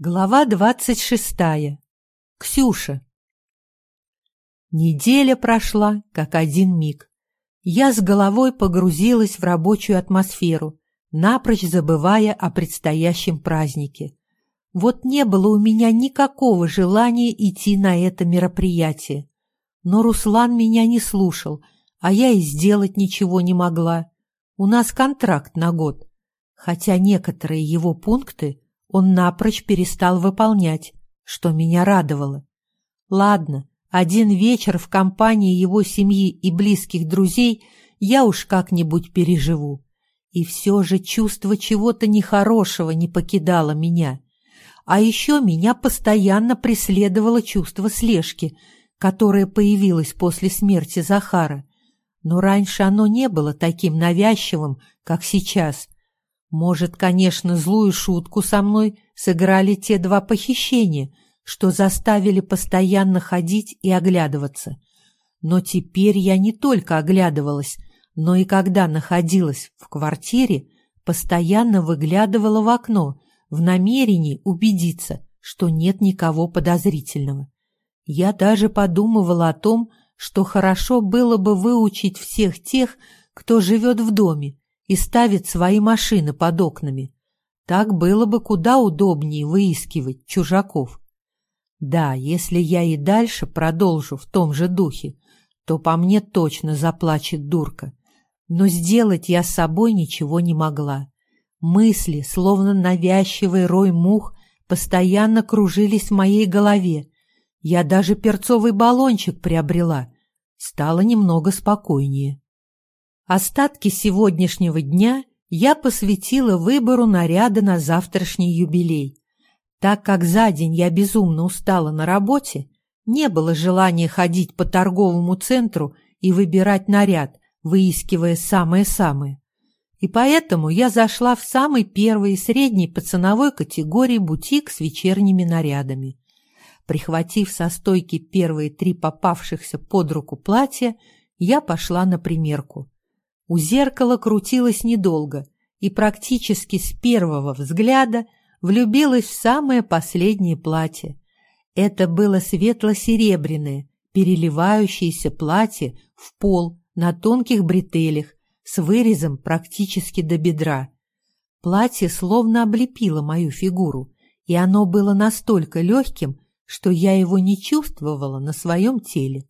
Глава двадцать шестая. Ксюша. Неделя прошла, как один миг. Я с головой погрузилась в рабочую атмосферу, напрочь забывая о предстоящем празднике. Вот не было у меня никакого желания идти на это мероприятие. Но Руслан меня не слушал, а я и сделать ничего не могла. У нас контракт на год, хотя некоторые его пункты он напрочь перестал выполнять, что меня радовало. Ладно, один вечер в компании его семьи и близких друзей я уж как-нибудь переживу. И все же чувство чего-то нехорошего не покидало меня. А еще меня постоянно преследовало чувство слежки, которое появилось после смерти Захара. Но раньше оно не было таким навязчивым, как сейчас — может, конечно, злую шутку со мной сыграли те два похищения, что заставили постоянно ходить и оглядываться. Но теперь я не только оглядывалась, но и когда находилась в квартире, постоянно выглядывала в окно в намерении убедиться, что нет никого подозрительного. Я даже подумывала о том, что хорошо было бы выучить всех тех, кто живет в доме, и ставит свои машины под окнами. Так было бы куда удобнее выискивать чужаков. Да, если я и дальше продолжу в том же духе, то по мне точно заплачет дурка. Но сделать я с собой ничего не могла. Мысли, словно навязчивый рой мух, постоянно кружились в моей голове. Я даже перцовый баллончик приобрела. Стало немного спокойнее. Остатки сегодняшнего дня я посвятила выбору наряда на завтрашний юбилей. Так как за день я безумно устала на работе, не было желания ходить по торговому центру и выбирать наряд, выискивая самое-самое. И поэтому я зашла в самый первый средний по ценовой категории бутик с вечерними нарядами. Прихватив со стойки первые три попавшихся под руку платья, я пошла на примерку. У зеркала крутилась недолго и практически с первого взгляда влюбилась в самое последнее платье. Это было светло-серебряное, переливающееся платье в пол на тонких бретелях с вырезом практически до бедра. Платье словно облепило мою фигуру, и оно было настолько легким, что я его не чувствовала на своем теле.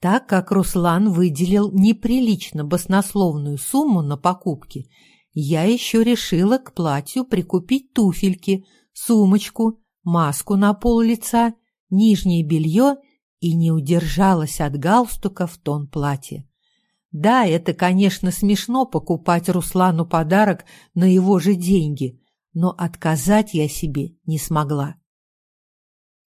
Так как Руслан выделил неприлично баснословную сумму на покупки, я еще решила к платью прикупить туфельки, сумочку, маску на пол лица, нижнее белье и не удержалась от галстука в тон платья. Да, это, конечно, смешно покупать Руслану подарок на его же деньги, но отказать я себе не смогла.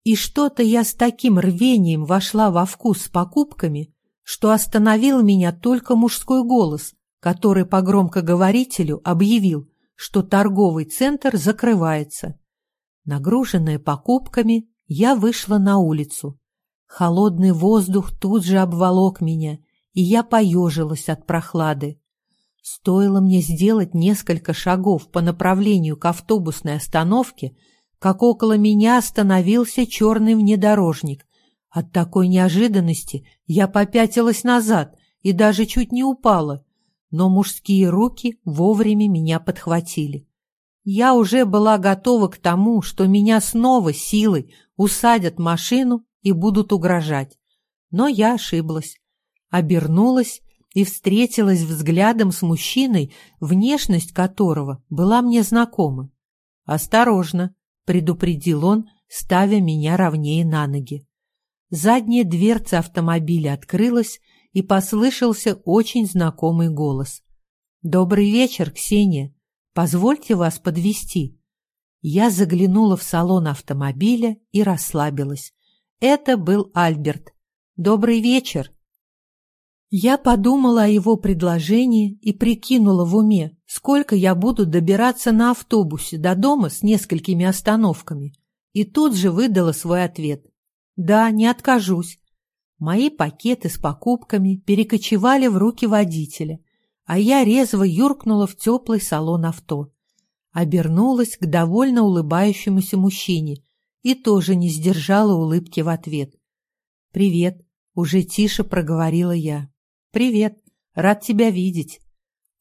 И что-то я с таким рвением вошла во вкус с покупками, что остановил меня только мужской голос, который по громкоговорителю объявил, что торговый центр закрывается. Нагруженная покупками, я вышла на улицу. Холодный воздух тут же обволок меня, и я поежилась от прохлады. Стоило мне сделать несколько шагов по направлению к автобусной остановке, как около меня остановился черный внедорожник. От такой неожиданности я попятилась назад и даже чуть не упала, но мужские руки вовремя меня подхватили. Я уже была готова к тому, что меня снова силой усадят машину и будут угрожать. Но я ошиблась. Обернулась и встретилась взглядом с мужчиной, внешность которого была мне знакома. «Осторожно!» Предупредил он, ставя меня ровнее на ноги. Задняя дверца автомобиля открылась, и послышался очень знакомый голос. «Добрый вечер, Ксения. Позвольте вас подвести. Я заглянула в салон автомобиля и расслабилась. Это был Альберт. «Добрый вечер!» Я подумала о его предложении и прикинула в уме, сколько я буду добираться на автобусе до дома с несколькими остановками. И тут же выдала свой ответ. «Да, не откажусь». Мои пакеты с покупками перекочевали в руки водителя, а я резво юркнула в теплый салон авто. обернулась к довольно улыбающемуся мужчине и тоже не сдержала улыбки в ответ. «Привет», — уже тише проговорила я. «Привет, рад тебя видеть».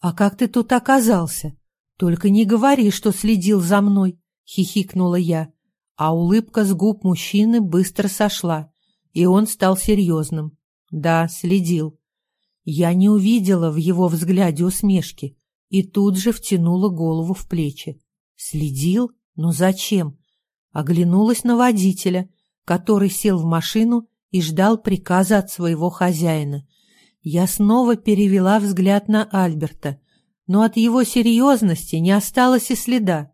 «А как ты тут оказался? Только не говори, что следил за мной», — хихикнула я. А улыбка с губ мужчины быстро сошла, и он стал серьезным. Да, следил. Я не увидела в его взгляде усмешки и тут же втянула голову в плечи. Следил? Но зачем? Оглянулась на водителя, который сел в машину и ждал приказа от своего хозяина. Я снова перевела взгляд на Альберта, но от его серьезности не осталось и следа.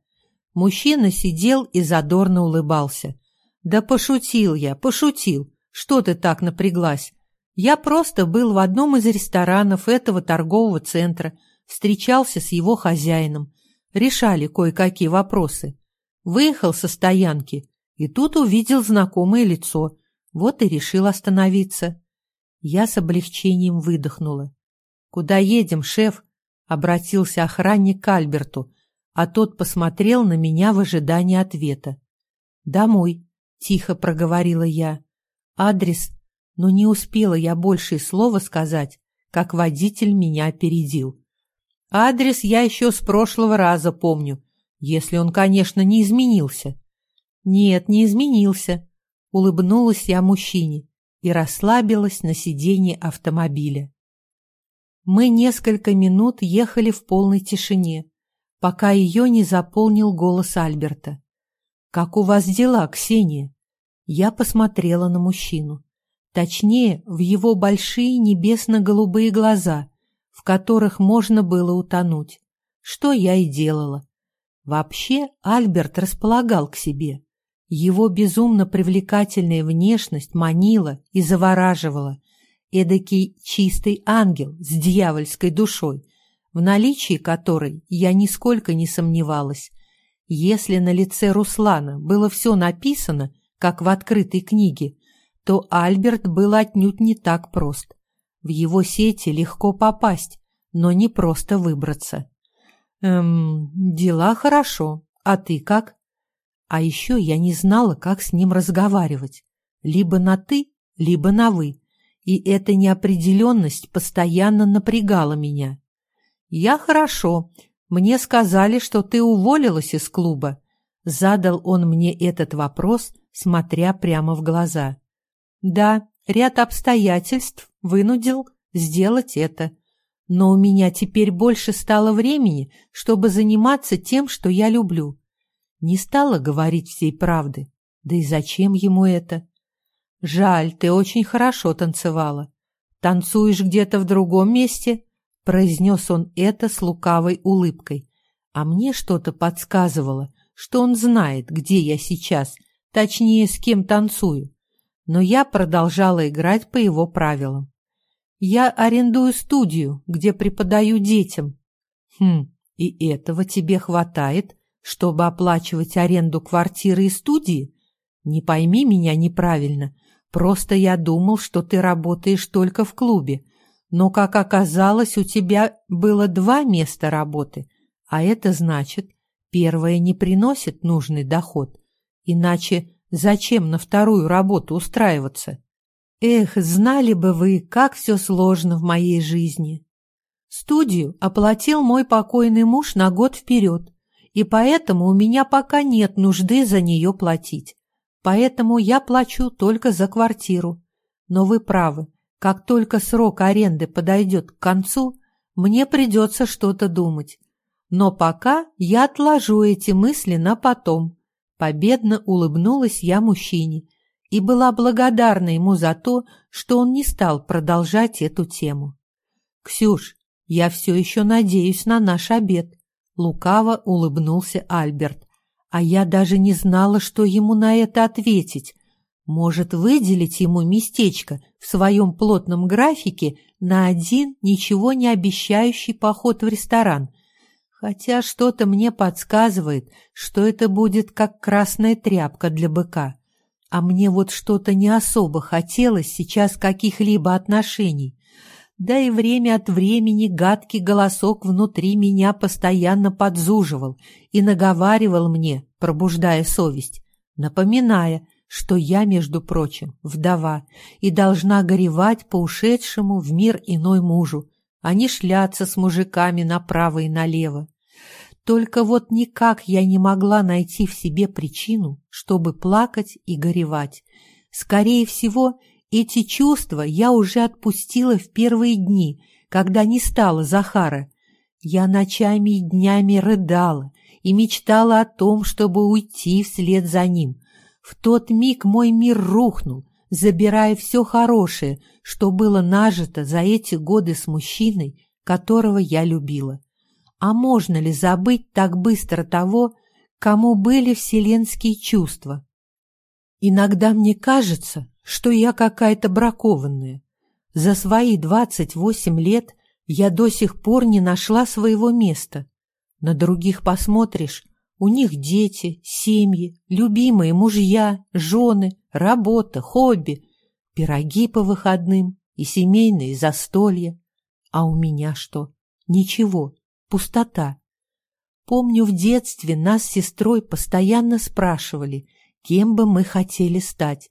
Мужчина сидел и задорно улыбался. «Да пошутил я, пошутил. Что ты так напряглась? Я просто был в одном из ресторанов этого торгового центра, встречался с его хозяином, решали кое-какие вопросы. Выехал со стоянки и тут увидел знакомое лицо, вот и решил остановиться. Я с облегчением выдохнула. «Куда едем, шеф?» — обратился охранник к Альберту, а тот посмотрел на меня в ожидании ответа. «Домой», — тихо проговорила я. «Адрес...» Но не успела я больше слова сказать, как водитель меня опередил. «Адрес я еще с прошлого раза помню, если он, конечно, не изменился». «Нет, не изменился», — улыбнулась я мужчине и расслабилась на сиденье автомобиля. Мы несколько минут ехали в полной тишине пока ее не заполнил голос Альберта. «Как у вас дела, Ксения?» Я посмотрела на мужчину. Точнее, в его большие небесно-голубые глаза, в которых можно было утонуть. Что я и делала. Вообще Альберт располагал к себе. Его безумно привлекательная внешность манила и завораживала. Эдакий чистый ангел с дьявольской душой, в наличии которой я нисколько не сомневалась. Если на лице Руслана было все написано, как в открытой книге, то Альберт был отнюдь не так прост. В его сети легко попасть, но не просто выбраться. «Эм, дела хорошо. А ты как?» А еще я не знала, как с ним разговаривать. Либо на «ты», либо на «вы». И эта неопределенность постоянно напрягала меня. «Я хорошо. Мне сказали, что ты уволилась из клуба». Задал он мне этот вопрос, смотря прямо в глаза. «Да, ряд обстоятельств вынудил сделать это. Но у меня теперь больше стало времени, чтобы заниматься тем, что я люблю». Не стала говорить всей правды. Да и зачем ему это? «Жаль, ты очень хорошо танцевала. Танцуешь где-то в другом месте?» Произнес он это с лукавой улыбкой. А мне что-то подсказывало, что он знает, где я сейчас, точнее, с кем танцую. Но я продолжала играть по его правилам. Я арендую студию, где преподаю детям. Хм, и этого тебе хватает, чтобы оплачивать аренду квартиры и студии? Не пойми меня неправильно. Просто я думал, что ты работаешь только в клубе, но, как оказалось, у тебя было два места работы, а это значит, первое не приносит нужный доход. Иначе зачем на вторую работу устраиваться? Эх, знали бы вы, как все сложно в моей жизни. Студию оплатил мой покойный муж на год вперед, и поэтому у меня пока нет нужды за нее платить. Поэтому я плачу только за квартиру. Но вы правы, как только срок аренды подойдет к концу, мне придется что-то думать. Но пока я отложу эти мысли на потом. Победно улыбнулась я мужчине и была благодарна ему за то, что он не стал продолжать эту тему. «Ксюш, я все еще надеюсь на наш обед», — лукаво улыбнулся Альберт, а я даже не знала, что ему на это ответить, может выделить ему местечко в своем плотном графике на один ничего не обещающий поход в ресторан. Хотя что-то мне подсказывает, что это будет как красная тряпка для быка. А мне вот что-то не особо хотелось сейчас каких-либо отношений. Да и время от времени гадкий голосок внутри меня постоянно подзуживал и наговаривал мне, пробуждая совесть, напоминая, что я, между прочим, вдова и должна горевать по ушедшему в мир иной мужу, а не шляться с мужиками направо и налево. Только вот никак я не могла найти в себе причину, чтобы плакать и горевать. Скорее всего, эти чувства я уже отпустила в первые дни, когда не стало Захара. Я ночами и днями рыдала и мечтала о том, чтобы уйти вслед за ним. В тот миг мой мир рухнул, забирая все хорошее, что было нажито за эти годы с мужчиной, которого я любила. А можно ли забыть так быстро того, кому были вселенские чувства? Иногда мне кажется, что я какая-то бракованная. За свои двадцать восемь лет я до сих пор не нашла своего места. На других посмотришь, у них дети, семьи, любимые мужья, жены, работа, хобби, пироги по выходным и семейные застолья. А у меня что? Ничего пустота. Помню, в детстве нас с сестрой постоянно спрашивали, кем бы мы хотели стать.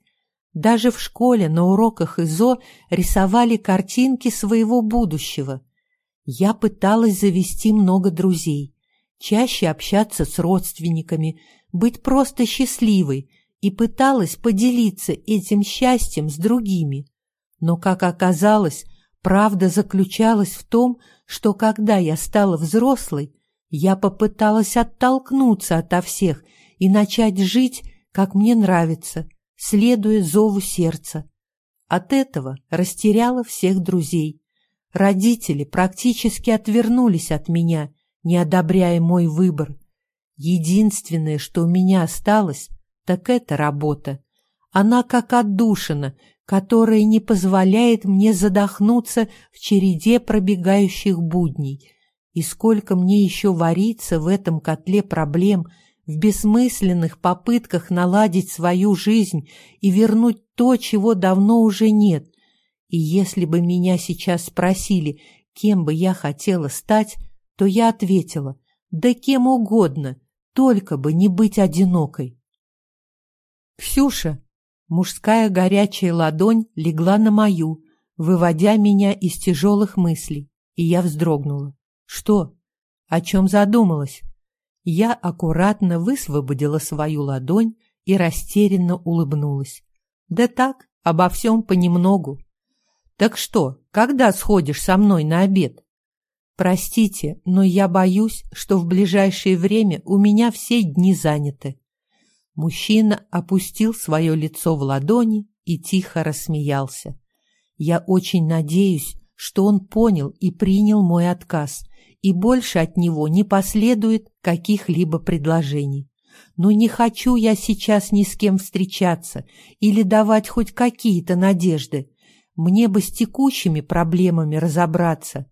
Даже в школе на уроках ИЗО рисовали картинки своего будущего. Я пыталась завести много друзей, чаще общаться с родственниками, быть просто счастливой и пыталась поделиться этим счастьем с другими. Но, как оказалось, правда заключалась в том, что когда я стала взрослой, я попыталась оттолкнуться ото всех и начать жить, как мне нравится, следуя зову сердца. От этого растеряла всех друзей. Родители практически отвернулись от меня, не одобряя мой выбор. Единственное, что у меня осталось, так это работа. Она как отдушина, которое не позволяет мне задохнуться в череде пробегающих будней. И сколько мне еще вариться в этом котле проблем, в бессмысленных попытках наладить свою жизнь и вернуть то, чего давно уже нет. И если бы меня сейчас спросили, кем бы я хотела стать, то я ответила, да кем угодно, только бы не быть одинокой. «Ксюша, Мужская горячая ладонь легла на мою, выводя меня из тяжелых мыслей, и я вздрогнула. Что? О чем задумалась? Я аккуратно высвободила свою ладонь и растерянно улыбнулась. Да так, обо всем понемногу. Так что, когда сходишь со мной на обед? Простите, но я боюсь, что в ближайшее время у меня все дни заняты. Мужчина опустил свое лицо в ладони и тихо рассмеялся. Я очень надеюсь, что он понял и принял мой отказ, и больше от него не последует каких-либо предложений. Но не хочу я сейчас ни с кем встречаться или давать хоть какие-то надежды. Мне бы с текущими проблемами разобраться.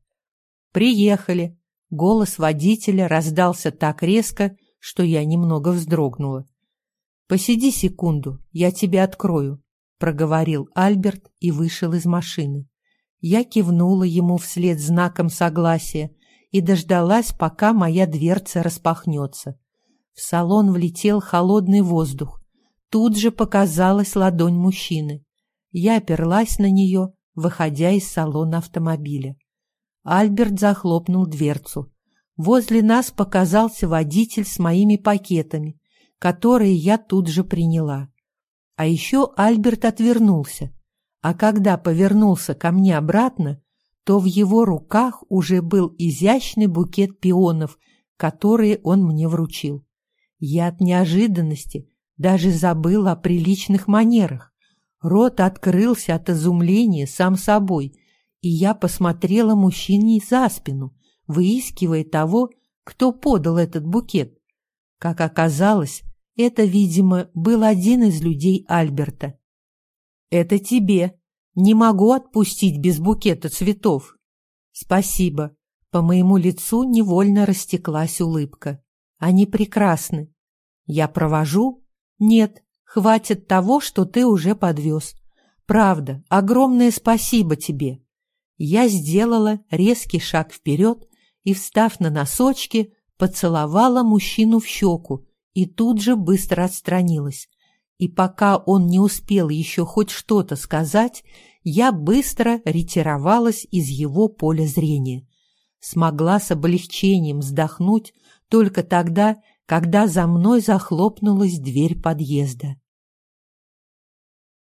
«Приехали!» Голос водителя раздался так резко, что я немного вздрогнула. «Посиди секунду, я тебе открою», — проговорил Альберт и вышел из машины. Я кивнула ему вслед знаком согласия и дождалась, пока моя дверца распахнется. В салон влетел холодный воздух. Тут же показалась ладонь мужчины. Я оперлась на нее, выходя из салона автомобиля. Альберт захлопнул дверцу. Возле нас показался водитель с моими пакетами которые я тут же приняла. А еще Альберт отвернулся, а когда повернулся ко мне обратно, то в его руках уже был изящный букет пионов, которые он мне вручил. Я от неожиданности даже забыл о приличных манерах. Рот открылся от изумления сам собой, и я посмотрела мужчине за спину, выискивая того, кто подал этот букет. Как оказалось, это, видимо, был один из людей Альберта. «Это тебе. Не могу отпустить без букета цветов». «Спасибо». По моему лицу невольно растеклась улыбка. «Они прекрасны. Я провожу?» «Нет, хватит того, что ты уже подвез. Правда, огромное спасибо тебе». Я сделала резкий шаг вперед и, встав на носочки, поцеловала мужчину в щеку и тут же быстро отстранилась. И пока он не успел еще хоть что-то сказать, я быстро ретировалась из его поля зрения. Смогла с облегчением вздохнуть только тогда, когда за мной захлопнулась дверь подъезда.